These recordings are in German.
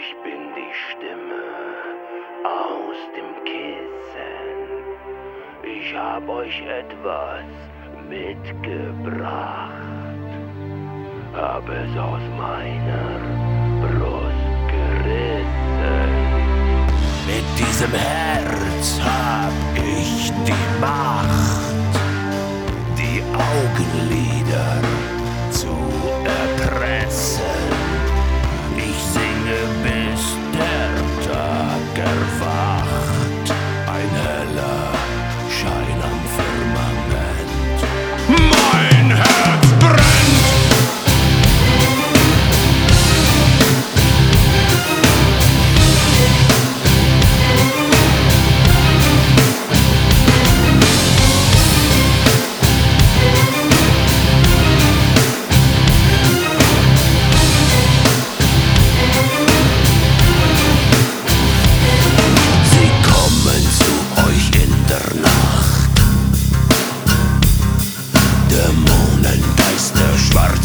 Ich bin die Stimme aus dem Kissen. Ich hab euch etwas mitgebracht. Hab es aus meiner Brust gerissen. Mit diesem Herz hab ich die Macht, die Augenlider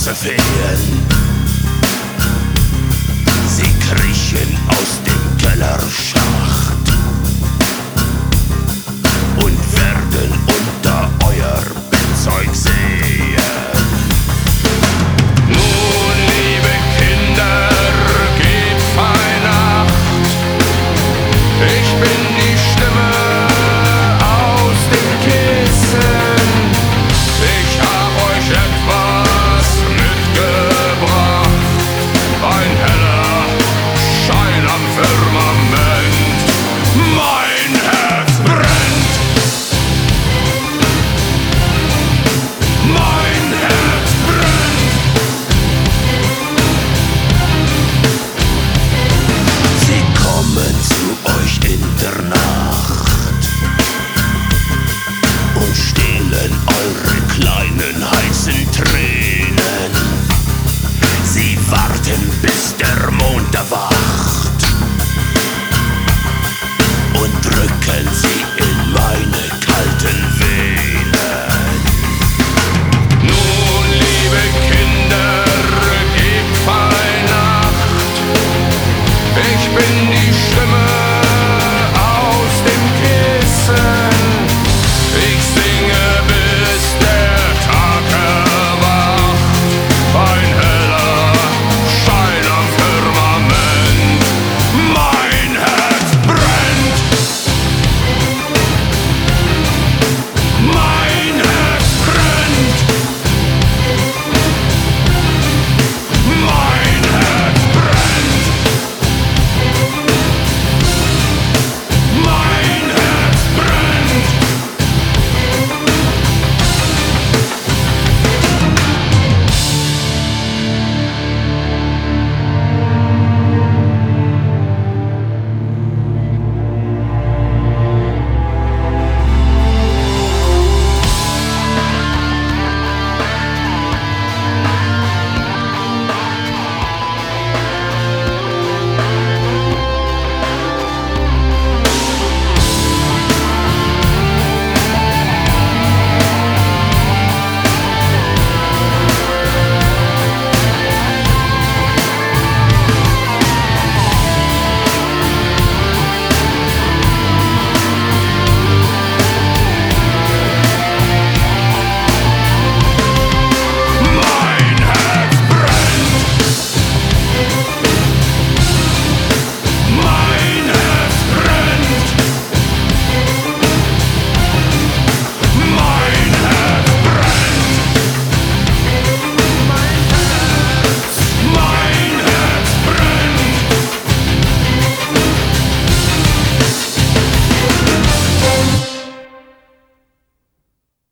verfehlen. Sie kriechen aus dem Keller.